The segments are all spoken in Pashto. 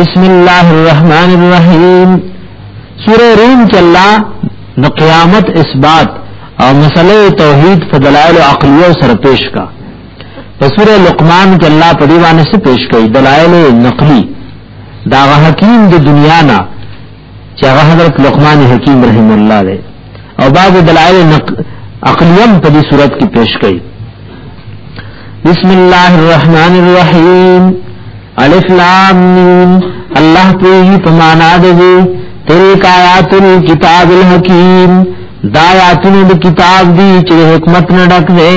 بسم الله الرحمن الرحیم سورہ روم کې الله د قیامت اثبات او مسله توحید په دلایل عقلیه سره پیش کا په سورہ لقمان کې الله په دیوانه سره پیش کړي دلایل نقلی دا حکیم د دنیا نه چې هغه حضرت لقمان حکیم رحم الله دی او بعض دلایل عقلیم په دې صورت کې پیش کړي بسم الله الرحمن الرحیم الف لام میم الله پوری په معنا دی تلک آیات الكتاب الحکیم دا آیاتونه د کتاب دی چې حکمت نه ډک دی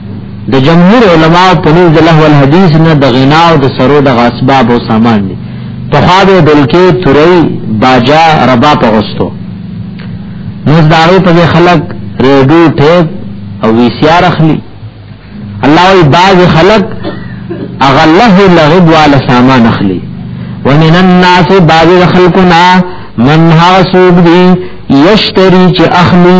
د جمهور علما په نوم د لهو الحدیث نه د غنا او د سرو د غاسباب او سامان دي په خوا به دلکې توري باجا ربا په غستو نوز داوی په خلق ریډو ټیپ او وی سی آر اخلي الله وی باز خلق اغله لغب وال سامان اخلي ومن الناس باز خلقنا من ها سوق دي یشتری چې اخلي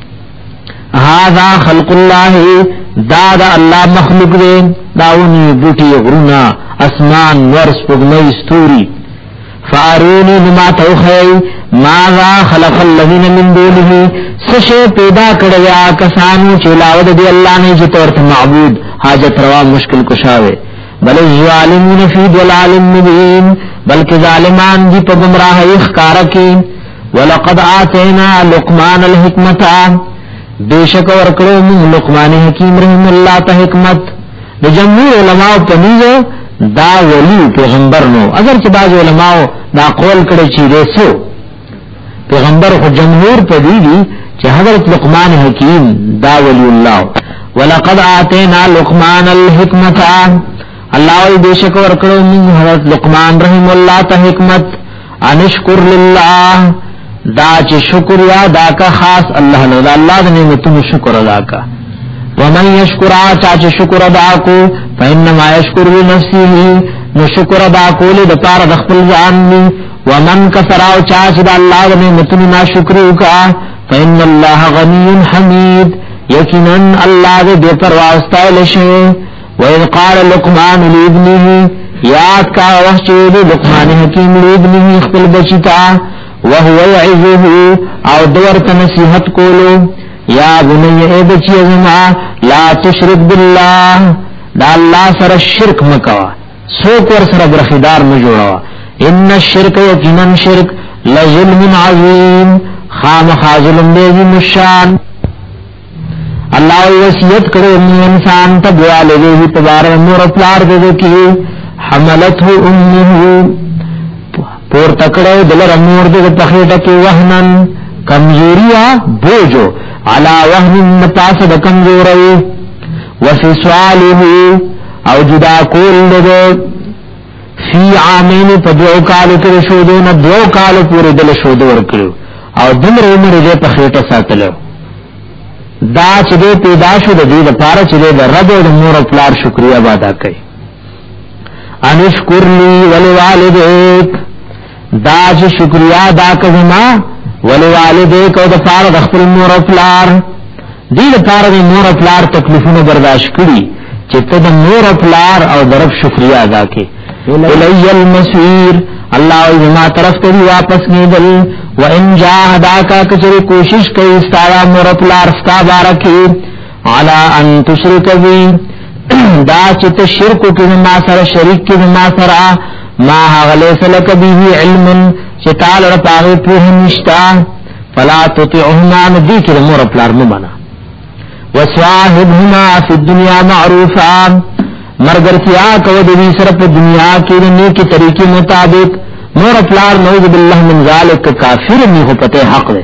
هذا خلق الله دا دا الله مخلوق دی داونی بوټي غرونه اسمان نور سپوږمۍ ستوري فاروني نما توخی ماذا خلق الذين من دونه سشه پیدا کړی یا کسانو چې لاود دی الله نه چې تورت معبود حاجت روا مشکل کشاوه بل الظالمون فی ضلال مبین بلکې ظالمان دی په گمراهی ښکارا کې ولقد آتینا لقمان الحکمت بیشک ورکړو موږ لقمان حکیم رحم الله ته حکمت د جمهور علما په نیزه دا ولی پیغمبر نو اگر چې بعض علما دا قول کړي چې رسو پیغمبر خو جمهور په دی دي چې حضرت لقمان حکیم دا ولی الله ولقد آتینا لقمان الحکمت الله دې شکر کړو موږ حضرت لقمان رحم الله ته حکمت انشکر لله دا چې شکر ادا کا خاص الله نو دا الله د نعمتونو شکر ادا کا ومن یشکر چا چې شکر ادا کو فینما یشکر لنفسه نو شکر ادا کول د پار د خپل ځان دی ومن کفر او چا چې د الله د نعمتونو ناشکر وکا فین الله غنی حمید یقینا الله دې پروا استایل شي وَإِذْ قَالَ لُقْمَانُ لِابْنِهِ یاد کا وخت چې لقمان حکیم لابنه خپل بچی تا وهو يعظه او دور ته نصيحت کولو یا بني اے بچی زما لا تشرک بالله دا الله سره شرک مکوا څوک ور سره برخیدار نه جوړوا ان الشرک یقینا شرک لظلم عظیم خامخ ظلم دی مشان الله وصیت کړو نو انسان ته دیواله دی په بار نور پلار دې کې حملته امه پور تکړه دل رمور دې په خېټه کې وهنن کمزوریا بوجو علا وهن پاس د کمزوري وفي سواله او جدا کول دې فی عامین په دوو کالو کې شودو نه دوو کالو پورې دل شودو ورکړو او دمر عمر دې په خېټه ساتلو دا چې دې پیدا شو د دې لپاره چې دې رب او مور او پلار شکریا ادا کړي انشکر لی ولوالدیک دا چې شکریا دا کوما ولی والدې کو د پار د خپل مور او پلار دې د پار د مور او پلار تکلیفونه برداشت کړي چې ته د مور او پلار او درف شکریا ادا کې الی المسیر الله او ما طرف ته واپس نیدل و ان جاهداکا کچری کوشش کوي ستاره مور او پلار ستا بارکه علا ان تشرک بی دا چې ته شرک کې ما سره شریک کې ما سره ما هغله سلک به علم چې تعالی رب هغه په نشتا فلا تطعهما ندی کې مور پلار مو بنا وصاحبهما فی الدنيا معروفا مرګرتیا کو د دې سره په دنیا کې د نیکی طریقې مطابق مور پلار نعوذ بالله من ذالک کافر نه هو پته حق ده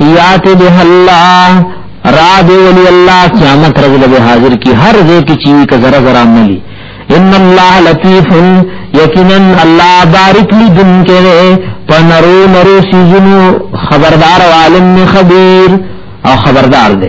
یات به الله را دی ولی الله قیامت رجل به حاضر کی هر ځای کی چی ک ذرا ذرا ملی ان الله لطیف یقینا الله بارک لی دن کرے پنرو نرو سیزنو خبردار عالم خبیر او خبردار دے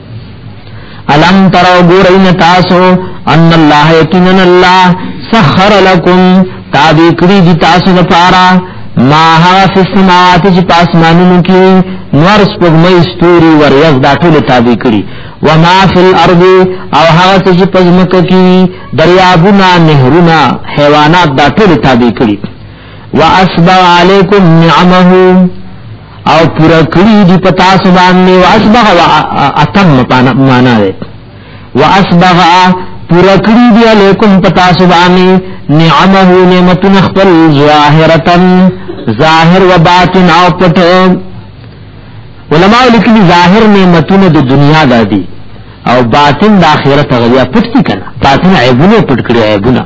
الم ترو ګورین تاسو ان الله یقینا الله سخر لكم تابع کړی دي تاسو لپاره ما ها فی السماوات چې پاسمانونو کې نور سپوږمۍ ستوري وریاض دا ټول تابع کړی وما فی الارض او هغه چې پزمک کې دریابونه نهرونه حیوانات دا ټول تابع کړی واسبع علیکم نعمه او پورا کړی دی پتا سبحان می واسبغ اتم پانا معنا ده واسبغ پورا کړی دی علیکم پتا سبحان نعمه نعمت نخبل ظاهرتن ظاهر و باطن او پټ علماء لیکلی ظاهر نعمتونه د دنیا دادی او باطن د آخرت غویا پټ کی کنه باطن عیبونه پټ کړی عیبونه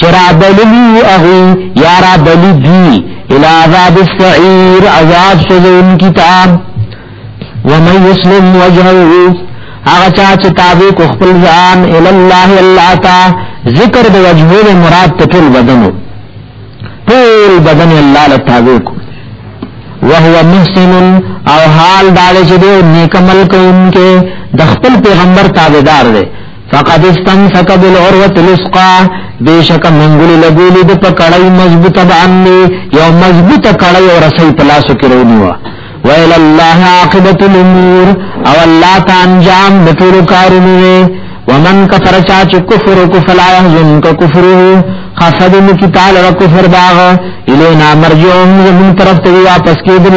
چرا بللی اغی یارا بلی دی الى عذاب السعیر عذاب سزون کتاب ومن یسلم وجهو اغا چاچ تابی کو خپل زان الاللہ اللہ تا ذکر دو وجهو دے مراد تطول بدنو طول بدن اللہ لتابی کو وهو محسن او حال دارے چدے نیکمل کو ان کے دخپل پیغمبر تابدار دے فقد استمسك بالعروة الوثقى بیشک منګول لګول د پکړای مضبوطه باندې یو مضبوطه کړای او رسې پلاسو کې رونیوا ویل الله عاقبت الامور او الله ته انجام د ټول کارونو ومن کفر چا چې کفر کو فلا يحزن ک کفره خفد من کی تعالی کفر باغ الینا مرجعهم زمون طرف ته واپس کېدل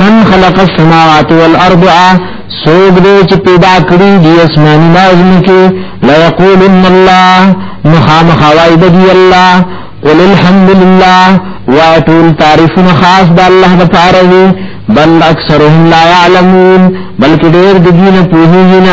من خلق السماوات والارض سوګ دې چې پیدا کړی دی اسماني نازم کې لا یقولن الله مخامخ وای دی الله قل الحمد لله واتول تعریفنا خاص د الله د پاره وی بل اکثرهم لا يعلمون بلکې ډېر د دین په هیڅ نه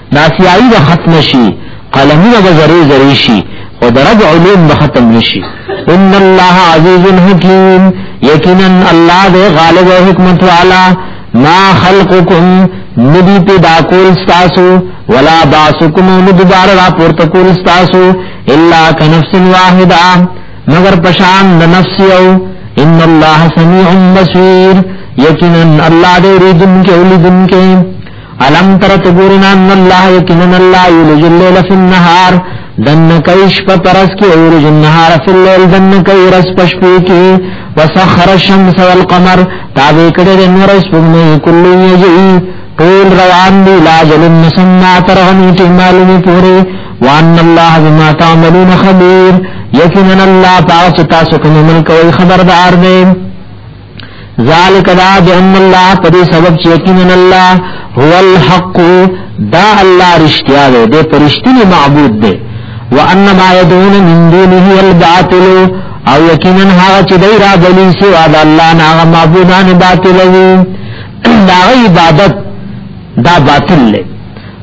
دا سیائی با ختم شی قلمون با ذری ذری شی و درد علوم با ختم نشی ان اللہ عزیز حکیم یقینا اللہ دے غالب و حکمت والا ما خلقکم ندی پیدا کول ستاسو ولا باسکم ندبار را پورت کول ستاسو الا کنفس واحدہ مگر پشان د نفس یو ان الله سميع بصير یقینا الله دې ریدن کې ولیدن کې علم تر تګورنا ان الله یقینا الله یلج الليل فی النهار دن کیش په پرس کې اورج النهار فی الليل دن کی رس پشپې کې وسخر الشمس والقمر تابع کړه د نور اس په مې کله یی ټول روان دی لا جل مسنا تر هني ټی معلومه پوره وان الله بما تعملون خبير یقینا الله تاسو تاسو کوم عمل کوي خبردار دی ذالک دا بأن الله پدی سبب چیکنن اللہ هو الحق دا اللہ رشتیا دے دے پرشتنی معبود دے وانما يدعون من دونه الباطل او یقینا هغه چې دای را بلی سوا د الله نه هغه معبودان باطل وي دا عبادت دا باطل له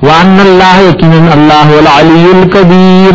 وان الله یقینا الله العلی الکبیر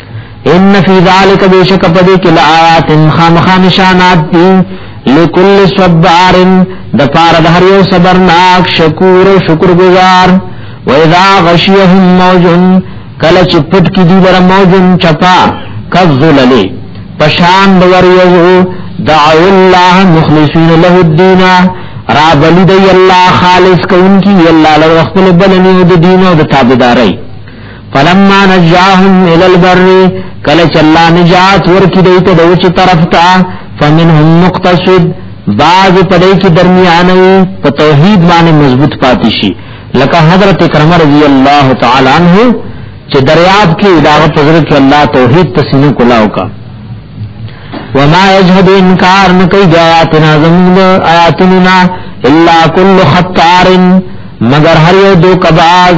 ان فی ذلک بیشک پدی کل آیات خامخا نشانات دی لکل صبار د پار د هر یو صبرناک شکور او شکر گزار و اذا غشیهم موج کله چې پټ کی دی لره موج چپا کذللی پشان د ور یو دعو الله مخلصین له الدین را بلی دی الله خالص کون کی الله لو خپل بلنی د دین او د تابعداري فلما نجاهم الى البر کله چې الله نجات ورکړي دوی ته د اوچ طرف ته فمنهم مقتصد بعض پدې کې درمیانه په توحید باندې مضبوط پاتې شي لکه حضرت کرم رضی الله تعالی عنہ چې دریاب کې اداره پزره کې الله توحید تسینو کولاو کا وما يجهد انکار نکي جاتنا زمون آیاتنا الا كل خطار مگر هر یو دوکباز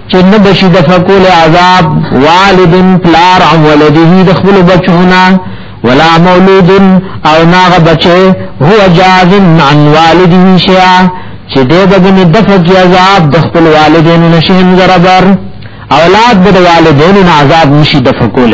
چنه بشي د فقول عذاب والد پلار او ولده د خپل بچونه ولا مولود او ناغه بچي هو جاز عن والده شيئا چې دې دغه د فقول عذاب د خپل والدینو نشین زربر اولاد د والدینو عذاب نشي د فقول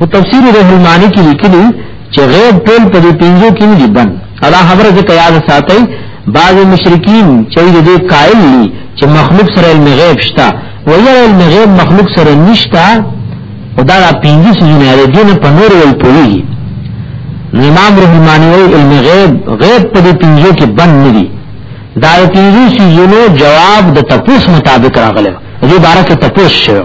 او تفسیر روح المانی کې لیکلي چې غیب ټول په دې پنځو کې نه دي بن ادا خبره ځکه یاد ساتي بعض مشرکین چې دې قائل دي چې مخلوق سره علم غیب شته ویل علم غیب مخلوق سره نشته او دا پنځه سيزونه لري دین په نور وی پوي امام روح المانی وی علم غیب غیب په دې پنځو کې بن نه دي دا پنځه سيزونه جواب د تپوس مطابق راغله دې بارکه تپوس شوه